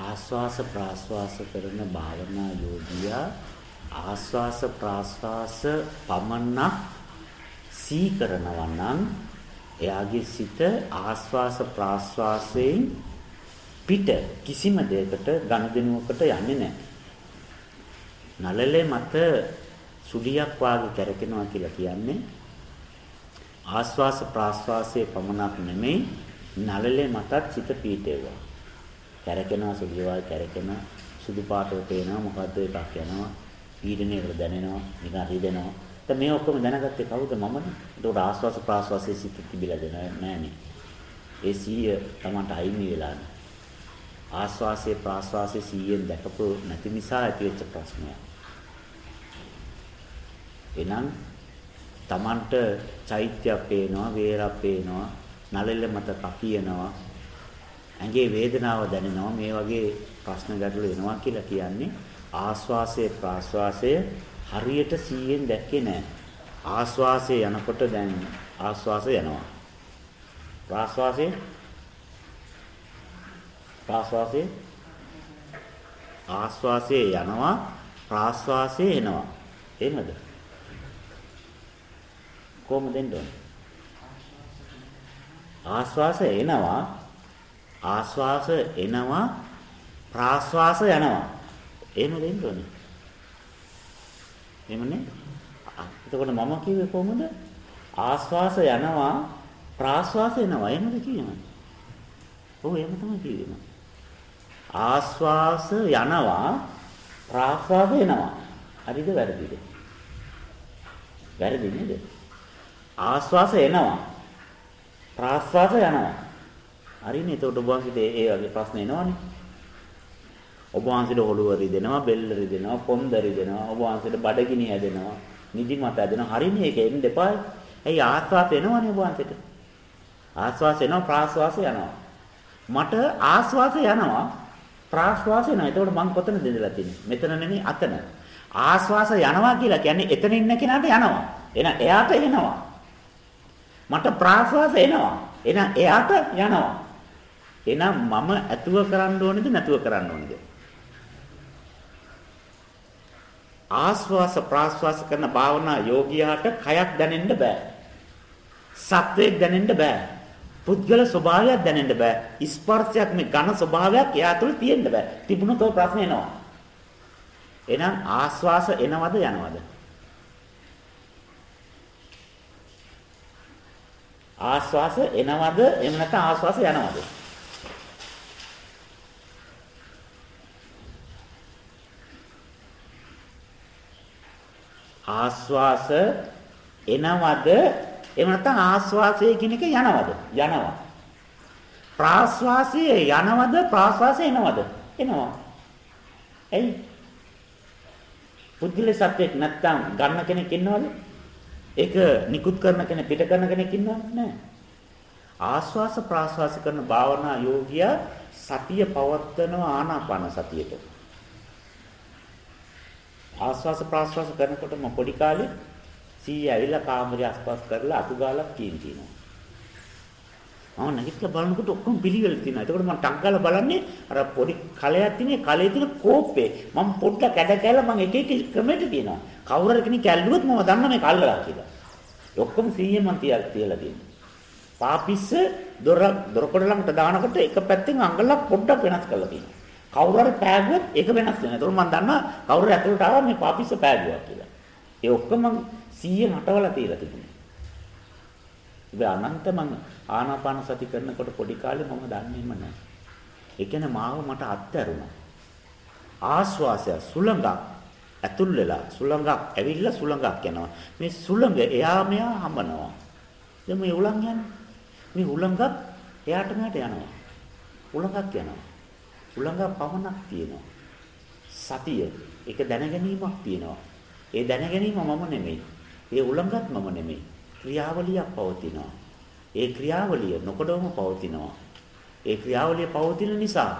ආස්වාස ප්‍රාස්වාස කරන භාවනා යෝගියා ආස්වාස ප්‍රාස්වාස පමණක් සී කරනවා නම් එයාගේ සිත ආස්වාස ප්‍රාස්වාසයෙන් පිට කිසිම දෙයකට ගනුදෙනුවකට යන්නේ නැහැ. නළලේ මත සුඩියක් වාගේ කැරකෙනවා කියලා කියන්නේ ආස්වාස ප්‍රාස්වාසයේ පමණක් නෙමෙයි නළලේ මතත් සිත පීඩේවා. කැරකෙනවා සුඩිය වාගේ කැරකෙන සුදු පාටව පේනවා මොකද්ද එකක් යනවා පීඩනයකට දැනෙනවා නිකන් රිදෙනවා. දැන් මේ ඔක්කොම දැනගත්තේ කවුද මමනේ? ඒකට ආස්වාස ප්‍රාස්වාසයේ සිත තිබිලාද නෑනේ. ඒ සීය Tamanට අයිමි වෙලා නෑ. ආස්වාසයේ ප්‍රාස්වාසයේ සීයෙන් දැකපු නැති නිසා ඇතිවෙච්ච ප්‍රශ්නයක්. එනම් Tamanට චෛත්‍යයක් පේනවා, වේරක් පේනවා, නළල මත කකියනවා, ඇඟේ වේදනාව දැනෙනවා. මේ වගේ ප්‍රශ්න ගැටලු එනවා කියලා කියන්නේ ආස්වාසයේ ප්‍රාස්වාසයේ හරියට සීයෙන් දැක්කේ නැහැ. ආස්වාසයේ යනකොට දැන් ආස්වාසය යනවා. ප්‍රාස්වාසයේ ප්‍රාස්වාසයේ ආස්වාසයේ යනවා ප්‍රාස්වාසයේ එනවා. එහෙමද? කොහොමද එන්නේ? ආස්වාස එනවා ආස්වාස එනවා ප්‍රාස්වාස යනවා. එහෙම දෙන්න ඕනේ. එහෙමනේ. එතකොට මම කිව්වේ කොහොමද? ආස්වාස යනවා ප්‍රාස්වාස එනවා. එහෙමද කියන්නේ? ඔව් එහෙම තමයි කිව්වේ. ආස්වාස යනවා ප්‍රාස්වාස එනවා. හරිද වැරදිද? වැරදි නේද? ආස්වාස එනවා ප්‍රාස්වාස යනවා. හරිනේ. එතකොට ඔබ වහන්සේට ඒ වගේ ප්‍රශ්න එනවනේ. ඔබ වහන්සේට ඔළුව රිදෙනවා, බෙල්ල රිදෙනවා, කොන්ද රිදෙනවා, ඔබ වහන්සේට බඩගිනි හැදෙනවා, නිදිමත හැදෙනවා. හරිනේ ඒක එන්න එපා. ඇයි ආස්වාස එනවනේ ඔබ වහන්සේට? ආස්වාස එනවා, ප්‍රාස්වාස යනවා. මට ආස්වාස යනවා, ප්‍රාස්වාස එනවා. එතකොට මං කොතනද ඉඳලා තියෙන්නේ? මෙතන නෙමෙයි අතන. ආස්වාස යනවා කියලා කියන්නේ එතන ඉන්න කෙනාට යනවා. එහෙනම් එයාට එනවා. මට ප්‍රාස්වාස එනවා. එහෙනම් එයාට යනවා. එහෙනම් මම ඇතුව කරන්න ඕනේද නැතුව කරන්න ඕනේද? ආස්වාස ප්‍රාස්වාස කරන භාවනා යෝගියාට කයක් දැනෙන්න බෑ. සත්වයක් දැනෙන්න බෑ. පුද්ගල ස්වභාවයක් දැනෙන්න බෑ. ස්පර්ශයක් මේ ඝන ස්වභාවයක් එයා තුළ තියෙන්න බෑ. තිබුණොත් ඔය ප්‍රශ්නේ එනවා. එහෙනම් ආස්වාස එනවද යනවද? ආස්වාස එනවද එහෙම නැත්නම් ආස්වාස යනවද? ආස්වාස එනවද? එහෙම නැත්නම් ආස්වාසය කියන එක යනවද? යනවා. ප්‍රාස්වාසය යනවද? ප්‍රාස්වාසය එනවද? එනවා. එයි. පුද්ගල සත්‍යයක් නැත්නම් ගන්න කෙනෙක් ඉන්නවද? ඒක නිකුත් කරන කෙනෙක් පිට කරන කෙනෙක් ඉන්නවද? නැහැ ආස්වාස ප්‍රාස්වාස කරන භාවනා යෝගියා සතිය පවත්වන ආනාපාන සතියට. ආස්වාස ප්‍රාස්වාස කරනකොටම පොඩි කාලේ සීය ඇවිල්ලා කාමරය අස්පස් කරලා අතු ගාලා කියන කියනවා. මම නැගිටලා බලනකොට ඔක්කොම පිළිවෙල තියෙනවා. එතකොට මම ටක් ගාලා බලන්නේ අර පොඩි කලයක් තියෙන කලයේ තියෙන කෝප්පේ. මම පොඩ්ඩක් ඇද කැලා මම එක එක ක්‍රමයට තියෙනවා. කවුරු හරි කෙනෙක් ඇල්ලුවොත් මම දන්නා මේ කල්ලලා කියලා. ඔක්කොම සීයේ මම තියලා තියලා තියෙනවා. පාපිස්ස දොර දොරකඩ ළඟට දානකොට එක පැත්තෙන් අඟලක් පොඩ්ඩක් වෙනස් කරලා තියෙනවා. කවුරු හරි පෑගුවොත් ඒක වෙනස් වෙනවා. ඒතකොට මම දන්නවා කවුරු ඇතුළට ආවා මේ පාපිස්ස පෑගුවා කියලා. ඒ ඔක්කොම 100 නටවලා තියලා තිබුණේ. ඉතින් අනන්ත මම ආනාපාන සති කරනකොට පොඩි කාලේ මම දන්නේම නැහැ. ඒ කියන්නේ මාව මට අත්හැරුණා. ආස්වාසය සුළඟක් ඇතුල් වෙලා සුළඟක් ඇවිල්ලා සුළඟක් යනවා. මේ සුළඟ එයා මෙයා හඹනවා. දැන් මේ උලන් යන්නේ. මේ උලඟක් එයාට මෙයාට යනවා. උලඟක් යනවා. උලඟ පවණක් තියෙනවා. සතිය ඒක දැනගැනීමක් තියෙනවා. ඒ දැනගැනීම මම නෙමෙයි. ඒ උලඟත් මම නෙමෙයි. ක්‍රියාවලියක් පවතිනවා. ඒ ක්‍රියාවලිය නොකඩවම පවතිනවා. ඒ ක්‍රියාවලිය පවතින නිසා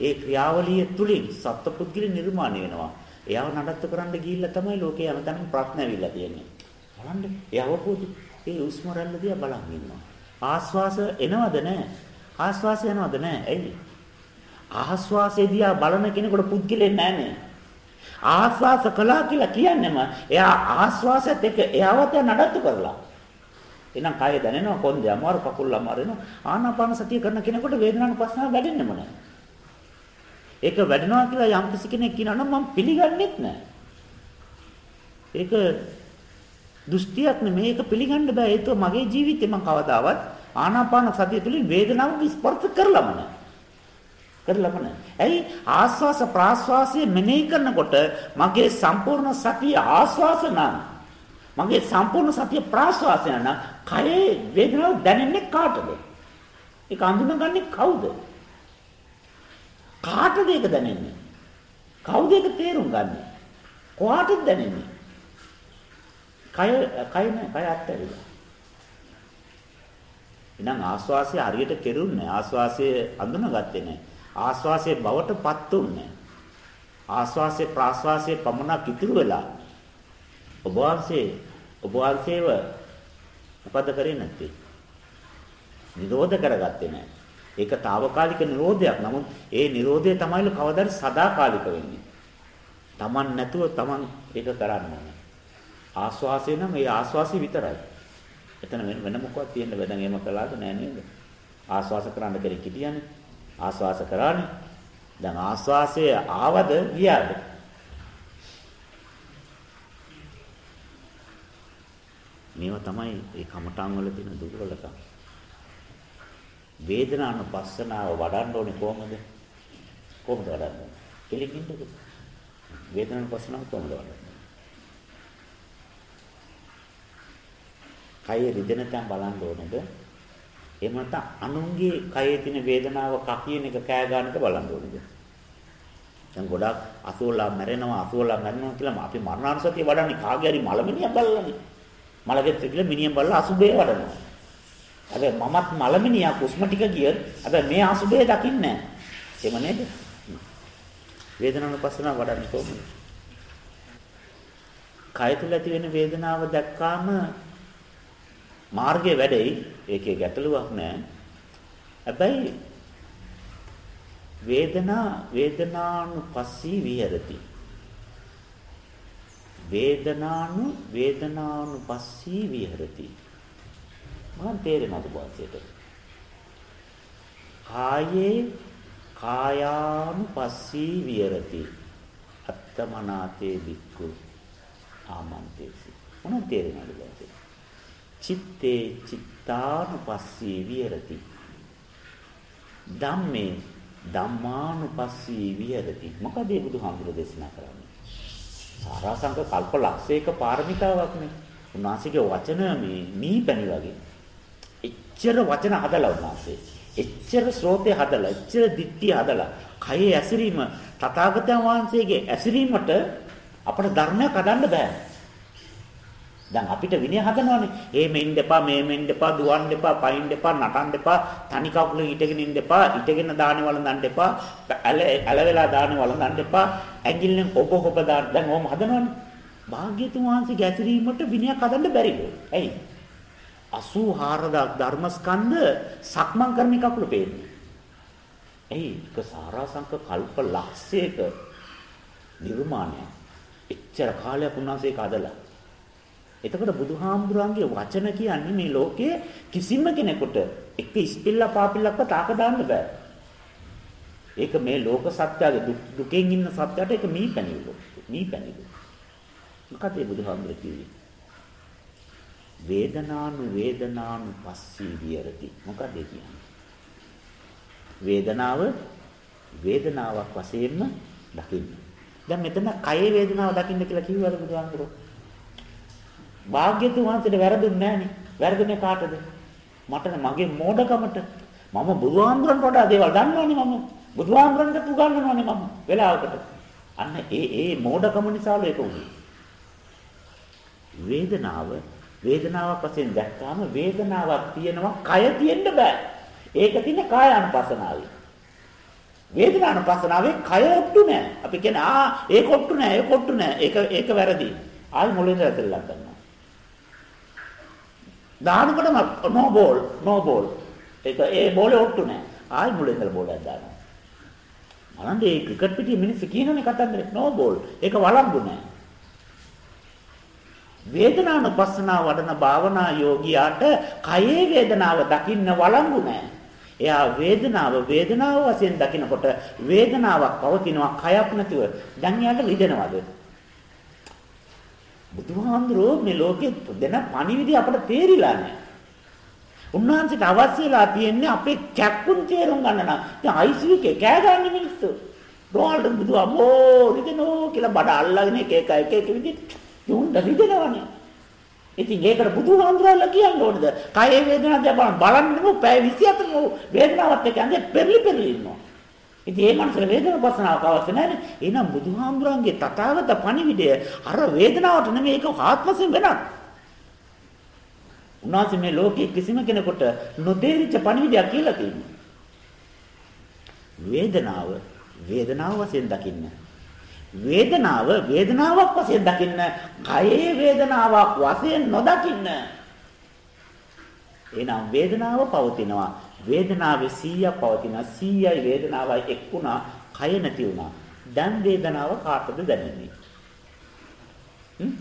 ඒ ක්‍රියාවලිය තුලින් සත්පුද්ගල නිර්මාණය වෙනවා. එයාව නඩත්තු කරන්න ගිහිල්ලා තමයි ලෝකේ හැමතැනම ප්‍රශ්න ඇවිල්ලා තියෙන්නේ. බලන්න ඒ අවබෝධ ඒ උස්ම රැල්ල දිහා බලන් ඉන්නවා. ආස්වාස එනවද නැහැ? ආස්වාස යනවද නැහැ? ඇයි? ආස්වාසේදී බලන කෙනෙකුට පුද්ගලෙන් නැහනේ. ආස්වාස කළා කියලා කියන්නේම එයා ආස්වාසයත් එක්ක එයාවත් නඩත්තු කරලා. එහෙනම් කය දැනෙනවා කොන්දේ අමාරු කකුල් අමාරුනවා. ආනාපාන සතිය කරන කෙනෙකුට වේදනාන ප්‍රශ්න වැඩෙන්නේම නැහැ. ඒක වැඩෙනවා කියලා යම් කිසි කෙනෙක් කියනවා නම් මම පිළිගන්නෙත් නැහැ. ඒක දෘෂ්ටියක් නෙමෙයි ඒක පිළිගන්න බෑ. ඒක මගේ ජීවිතේ මම කවදාවත් ආනාපාන සතිය තුළින් වේදනාව ස්පර්ශ කරලම නැහැ. කරලම නැහැ. ඇයි ආස්වාස ප්‍රාස්වාසයේ මෙනෙහි කරනකොට මගේ සම්පූර්ණ සතිය ආස්වාස නම් මගේ සම්පූර්ණ සතිය ප්‍රාස්වාසය නම් කයේ වේදනාව දැනෙන්නේ කාටද? ඒක අඳුනගන්නේ කවුද? කාටද ඒක දැනෙන්නේ? කවුද ඒක තේරුම් ගන්නෙ? කොහාටද දැනෙන්නේ? කය කය නෑ කය අත්හැරිලා. එහෙනම් ආස්වාසිය හරියට කෙරුන්නේ ආස්වාසිය අඳුනගත්තේ නෑ. ආස්වාසියේ බවටපත් උන්නේ ආස්වාසියේ ප්‍රාස්වාසියේ පමණක් ඉතුරු වෙලා ඔබ වහන්සේ ඔබ වහන්සේව මොකද කරේ නැත්තේ? නිරෝධ කරගත්තේ නැහැ. ඒක తాවකාලික නිරෝධයක්. නමුත් ඒ නිරෝධය තමයි කවදාද සදාකාලික වෙන්නේ. Taman නැතුව Taman ඒක කරන්න ඕනේ. ආස්වාසය නම් ඒ ආස්වාසි විතරයි. එතන වෙන මොකක්ද තියෙන්න බෑ. දැන් එහෙම කළාද නෑ නේද? ආස්වාස කරන්න කෙනෙක් හිටියනේ. ආස්වාස කරානේ. දැන් ආස්වාසය ආවද ගියාද? මේවා තමයි ඒ කමඨාන් වල තියෙන දුර්වලකම්. වේදනානුපස්සනාව වඩන්න ඕනේ කොහොමද? කොහොමද වඩන්නේ? කෙලින්ින්ද? වේදනානුපස්සනාව කොහොමද වඩන්නේ? කය රිදෙන තැන් බලන්න ඕනේද? එහෙම නැත්නම් අනුන්ගේ කයේ තියෙන වේදනාව කකියන එක කෑ ගන්න එක බලන්න ඕනේද? දැන් ගොඩක් අසෝලා මැරෙනවා අසෝලා මැරෙනවා කියලා අපි මරණානුසතිය වඩන්නේ කාගේ හරි මලමිනියක් බලලානේ. මලගෙත් කියලා මිනිහෙන් බලලා අසුබේ වඩනවා. හැබැයි මමත් මලමිනියක් උස්ම ටික ගිය හැබැයි මේ අසුබේ දකින්නේ නැහැ. එහෙම නේද? වේදනානුපස්සන වඩන්නේ කොහොමද? කය තුල ඇති වෙන වේදනාව දැක්කාම මාර්ගයේ වැඩෙයි. ඒකේ ගැටලුවක් නැහැ. හැබැයි වේදනා වේදනානුපස්සී විහෙරති. වේදනානු වේදනානුපස්සී විහෙරති. මම තේරෙනවද වාසියට? කායේ කායානුපස්සී විහෙරති. අත්තමනාතේ වික්ඛු ආමන්තේසි. මොනවද තේරෙනවද වාසියට? චිත්තේ චිත්තානුපස්සී විහෙරති. ධම්මේ ධම්මානුපස්සී විහෙරති. මොකද මේ බුදුහාමුදුර දේශනා කරන්නේ? සාරාංශක කල්ප ලක්ෂයක පාරමිතාවක් නේ. උන්වහන්සේගේ වචන මේ මීපැණි වගේ. එච්චර වචන හදලා උන්වහන්සේ. එච්චර ශ්‍රෝතේ හදලා, එච්චර දිට්ඨිය හදලා, කයේ ඇසිරීම තථාගතයන් වහන්සේගේ ඇසිරීමට අපට ධර්මයක් හදන්න බෑ. දැන් අපිට විනය හදනවානේ. ඒ මෙන්න එපා, මේ මෙන්න එපා, දුවන්න එපා, පයින් එපා, නටන්න එපා, තනි කකුලේ හිටගෙන ඉන්න එපා, හිටගෙන දානේ වළඳන්න එපා, ඇල ඇල වෙලා දානේ වළඳන්න එපා, ඇඟිල්ලෙන් ඔබ ඔබ දාන්න. දැන් ඕම හදනවානේ. භාග්‍යතුන් වහන්සේ ගැසිරීමට විනයක් හදන්න බැරිද? ඇයි? 84000 ධර්මස්කන්ධ සක්මන් කරන කකුල පේන්නේ. ඇයි? ඒක සාරාංශක කල්ප ලක්ෂයක නිර්මාණය. එච්චර කාලයක් උන්වහන්සේ කදලා එතකොට බුදුහාමුදුරන්ගේ වචන කියන්නේ මේ ලෝකයේ කිසිම කෙනෙකුට එක ඉස්පිල්ලා පාපිල්ලක්ව තාක දාන්න බෑ. ඒක මේ ලෝක සත්‍යයේ දුකෙන් ඉන්න සත්‍යයට ඒක මීපැණිලු. මීපැණිලු. මොකද ඒ බුදුහාමුදුර කිව්වේ? වේදනානු වේදනානු පස්සී විහෙරති. මොකද ඒ කියන්නේ? වේදනාව වේදනාවක් වශයෙන්ම දකින්න. දැන් මෙතන කයේ වේදනාව දකින්න කියලා කිව්වද බුදුහාමුදුරුවෝ? භාග්‍යතුන් වහන්සේට වැරදුන්නේ නැහනේ. වැරදුනේ කාටද? මට මගේ මෝඩකමට. මම බුදුහාමුදුරන්ට වඩා දේවල් දන්නවනේ මම. බුදුහාමුදුරන්ට උගන්වනවනේ මම වෙලාවකට. අන්න ඒ ඒ මෝඩකම නිසාලු ඒක උනේ. වේදනාව වේදනාවක් වශයෙන් දැක්කාම වේදනාවක් තියෙනවා කය තියෙන්න බෑ. ඒක තියෙන කාය අනුපස්සනාවේ. වේදනානුපස්සනාවේ කය ඔට්ටු නෑ. අපි කියන ආ ඒක ඔට්ටු නෑ ඒක ඔට්ටු නෑ. ඒක ඒක වැරදි. ආයි මොළෙන් ඇතුළට ගන්නවා. දානකොටම no ball no ball ඒක ඒ බෝලේ ඔට්ටු නෑ ආයි මුල ඉඳලා බෝලයක් දානවා බලන්න මේ ක්‍රිකට් පිටියේ මිනිස්සු කියනනේ කතන්දරේ නෝ බෝල්. ඒක වළංගු නෑ. වේදනානුපස්සනා වඩන භාවනා යෝගියාට කයේ වේදනාව දකින්න වළංගු නෑ. එයා වේදනාව වේදනාව වශයෙන් දකිනකොට වේදනාවක් පවතිනවා කයක් නැතුව. දැන් එයාට රිදෙනවද? බුදුහාඳුරෝ මේ ලෝකෙ දෙන පණිවිඩය අපට තේරිලා නැහැ. උන්වහන්සේට අවශ්‍යලා තියෙන්නේ අපේ කැක්කුම් තේරුම් ගන්න නම්. දැන් ICU එකේ කෑ ගන්න මිනිස්සු. රෝල්ඩ් බුදුහාමෝ රිදෙනෝ කියලා බඩ අල්ලගෙන එක එක එක එක විදිහට යුන්ඩ රිදෙනවනේ. ඉතින් ඒකට බුදුහාමුදුරුවෝ කියන්න ඕනද? කය වේදනාව දිහා බලන්නම පැය 24 වේදනාවත් එක්ක ඇඟේ පෙරලි පෙරලි ඉන්නවා. ඉතින් ඒ මනසට වේදනාව පස්සනාවක් අවශ්‍ය නැහැ. එහෙනම් බුදුහාමුදුරන්ගේ තථාගත පණිවිඩය අර වේදනාවට නෙමෙයි ඒක ආත්මයෙන් වෙනත්. උන්වහන්සේ මේ ලෝකයේ කිසිම කෙනෙකුට නොතේරිච්ච පණිවිඩයක් කියලා තියෙනවා. වේදනාව වේදනාව වශයෙන් දකින්න. වේදනාව වේදනාවක් වශයෙන් දකින්න. කයේ වේදනාවක් වශයෙන් නොදකින්න. එහෙනම් වේදනාව පවතිනවා. වේදනාවේ 100ක් පවතිනවා 100යි වේදනාවයි එක්ුණා කය නැති වුණා. දැන් වේදනාව කාටද දැනෙන්නේ? හ්ම්?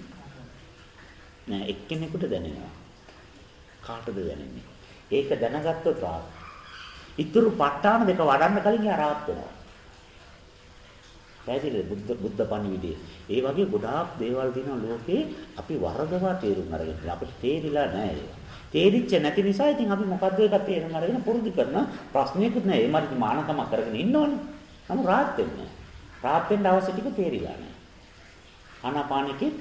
නෑ එක්කෙනෙකුට දැනෙනවා. කාටද දැනෙන්නේ? ඒක දැනගත්තොත් රාත් ඉතුරු ප ဋ ාණ දෙක වඩන්න කලින් යා රාත් වෙනවා. පැහැදිලිද බුද්ධ බුද්ධ පණිවිඩය ඒ වගේ ගොඩාක් දේවල් දිනන ලෝකේ අපි වරදවා තේරුම් අරගෙන අපිට තේරිලා නෑ ඒවා තේරිච්ච නැති නිසා ඉතින් අපි මොකද්ද ඒක තේරුම් අරගෙන පුරුදු කරන ප්‍රශ්නයකුත් නෑ. ඒ මාරි මානකම කරගෙන ඉන්න ඕනේ. නමුත් rahat වෙන්නේ. rahat වෙන්න අවශ්‍ය ටික තේරිලා නෑ. ආනාපානෙකේ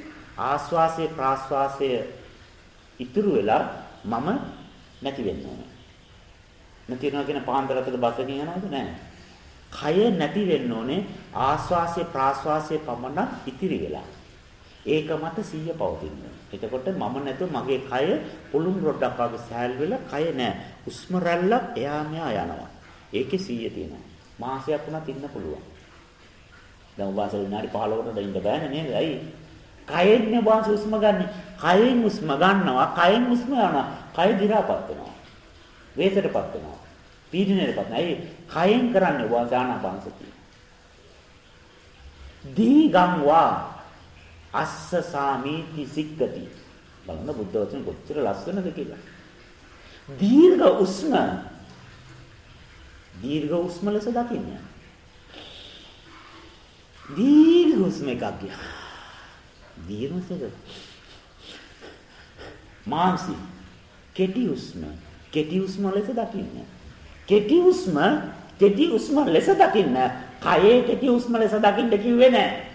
ආස්වාසයේ ප්‍රාස්වාසයේ ඉතුරු වෙලා මම නැති වෙන්න ඕනේ. නැති වෙනවා කියන පාන්දරතද බසකින් යනවද නෑ. කය නැති වෙන්න ඕනේ ආස්වාසයේ ප්‍රාස්වාසයේ පමණ ඉතිරි වෙලා. ඒක මත සිහිය පවතිනවා. එතකොට මම නැතුව මගේ කය පුළුම් රොඩක් වගේ සෑල් වෙලා කය නෑ. හුස්ම රැල්ලක් එයා මෙහා යනවා. ඒකේ 100 තියෙනවා. මාසයක් වුණත් ඉන්න පුළුවන්. දැන් වාසල විනාඩි 15කට ඉන්න බෑනේ නේද? ඇයි? කයෙන් නේ වාස හුස්ම ගන්න. කයෙන් හුස්ම ගන්නවා, කයෙන් හුස්ම යනවා. කය දි รา පත් වෙනවා. වේසටපත් වෙනවා. පීඩනයටපත් වෙනවා. ඇයි? කයෙන් කරන්නේ වාසානාපාන සතිය. දීගම් වා අස්ස සාමීති සික්කති. බලන්න බුද්ධ වචන කොච්චර ලස්සනද කියලා. දීර්ඝ උස්ම දීර්ඝ උස්ම ලෙස දකින්න. දීර්ඝ උස්ම එකක් ගියා. දීර්ඝ උස්මද මාංශි. කෙටි උස්ම කෙටි උස්ම ලෙස දකින්න. කෙටි උස්ම කෙටි උස්ම ලෙස දකින්න කයේ කෙටි උස්ම ලෙස දකින්න කිව්වේ නැහැ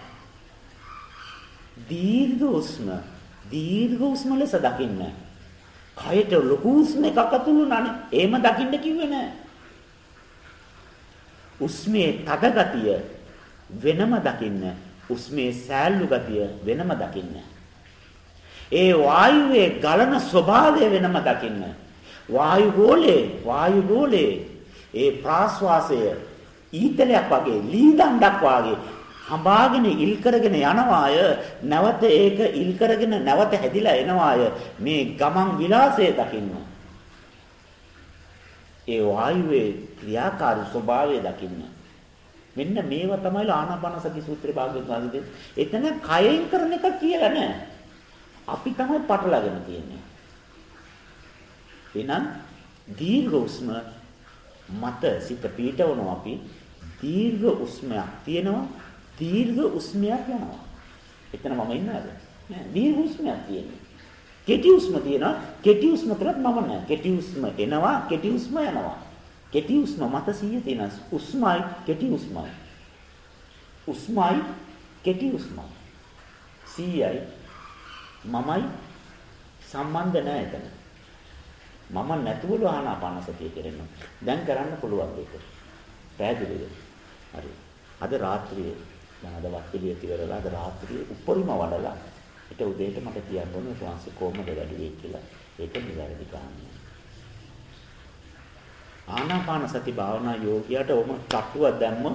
දීර්ඝ උස්ම දීර්ඝ උස්ම ලෙස දකින්න. කයට ලොකු උස්ම එකක් අතුළුනානේ. එහෙම දකින්න කිව්වේ නෑ. උස්මේ තද ගතිය වෙනම දකින්න. උස්මේ සෑල්ලු ගතිය වෙනම දකින්න. ඒ වායුවේ ගලන ස්වභාවය වෙනම දකින්න. වායු ගෝලේ වායු ගෝලේ ඒ ප්‍රාශ්වාසය ඊතලයක් වගේ ලී දණ්ඩක් වගේ හඹාගෙන ඉල් කරගෙන යනවාය. නැවත ඒක ඉල් කරගෙන නැවත හැදිලා එනවාය. මේ ගමන් විලාසය දකින්න. ඒ වායුවේ ක්‍රියාකාරී ස්වභාවය දකින්න. මෙන්න මේව තමයි ආනාපාන සති සූත්‍රයේ භාග්‍යවත් වහන්සේ. එතන කයෙන් කරන එක කියලා නෑ. අපි තමයි පටලගෙන තියෙන්නේ. එහෙනම් දීර්ඝ උස්ම මත සිත පීඨවනවා අපි දීර්ඝ උස්මයක් තියෙනවා දීර්ඝ උස්මයක් යනවා. එතන මම ඉන්නවද? නෑ දීර්ඝ උස්මයක් තියෙනවා. කෙටි උස්ම තියෙනවා. කෙටි උස්ම තුලත් මම නෑ. කෙටි උස්ම එනවා, කෙටි උස්ම යනවා. කෙටි උස්ම මත 100 තියෙනවා. උස්මයි කෙටි උස්මයි. උස්මයි කෙටි උස්මයි. 100යි මමයි සම්බන්ධ නැහැ එතන. මම නැතුවල ආනාපාන සතිය කරනවා. දැන් කරන්න පුළුවන් ඒක. පැහැදිලිද? හරි. අද රාත්‍රියේ දැන් අද වක්කලිය තියරලා අද රාත්‍රියේ උපරිම වඩලා ඒක උදේට මට කියන්න ඕනේ ශාංශ කොහමද වැඩි වෙයි කියලා. ඒක නිවැරදි කාරණා. ආනාපාන සති භාවනා යෝගියාට ඔම තට්ටුවක් දැම්ම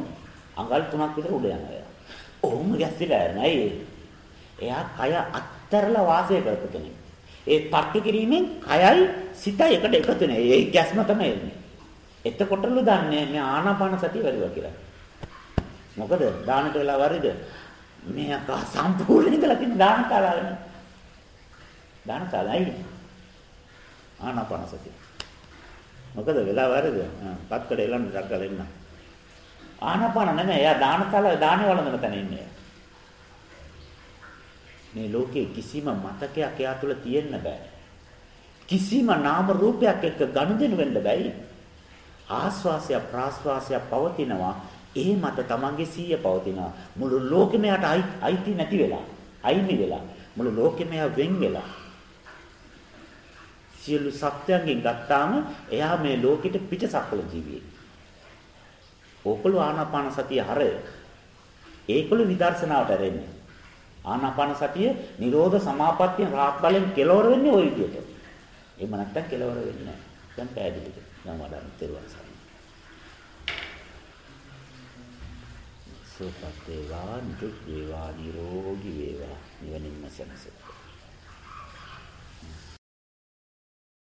අඟල් 3ක් විතර උඩ යනවා. ඔහොම ගැස්සිලා නෑ. එයා කය අත්තරලා වාසය කරපු කෙනෙක්. ඒ තට්ටු කිරීමෙන් කයයි සිතයි එකට එකතු වෙනවා. ඒ ගැස්ම තමයි එන්නේ. එතකොටලු දන්නේ මේ ආනාපාන සතිය වැඩිවා කියලා. මොකද දානට වෙලා වරිද? මේ අකා සම්පූර්ණ ඉඳලා තියෙන දාන කාලාවනේ. දාන කාලයි. ආනාපාන සතිය. මොකද වෙලා වරිද? පත්කඩ එලන්න රක්කල එන්න. ආනාපාන නෙමෙයි. එයා දාන කාලේ දානේ වළඳන තැන ඉන්නේ. මේ ලෝකේ කිසිම මතකයක් එයා තුල තියෙන්න බෑ. කිසිම නාම රූපයක් එක්ක ගනුදෙනු වෙන්න බැයි. ආස්වාසය ප්‍රාස්වාසය පවතිනවා. ඒ මත තමන්ගේ සීය පවතිනවා. මුළු ලෝකෙම යට අයිති නැති වෙලා, අයිමි වෙලා, මුළු ලෝකෙම වෙන් වෙලා. සියලු සත්‍යයන්ගෙන් ගත්තාම එයා මේ ලෝකෙට පිටසක්වල ජීවියෙක්. ඕකළු ආනාපාන සතිය හරය. ඒකළු විදර්ශනාවට ඇරෙන්නේ. ආනාපාන සතිය නිරෝධ සමාපත්තිය රාත් බලෙන් කෙලවර වෙන්නේ ওই විදිහට. එහෙම නැත්තම් කෙලවර වෙන්නේ නැහැ. දැන් පැහැදිලිද? නම් වඩන්න තෙරුවන් සරණයි. සෝපත් වේවා නිරුක් වේවා නිරෝගී වේවා නිවනින්ම සැනසෙයි.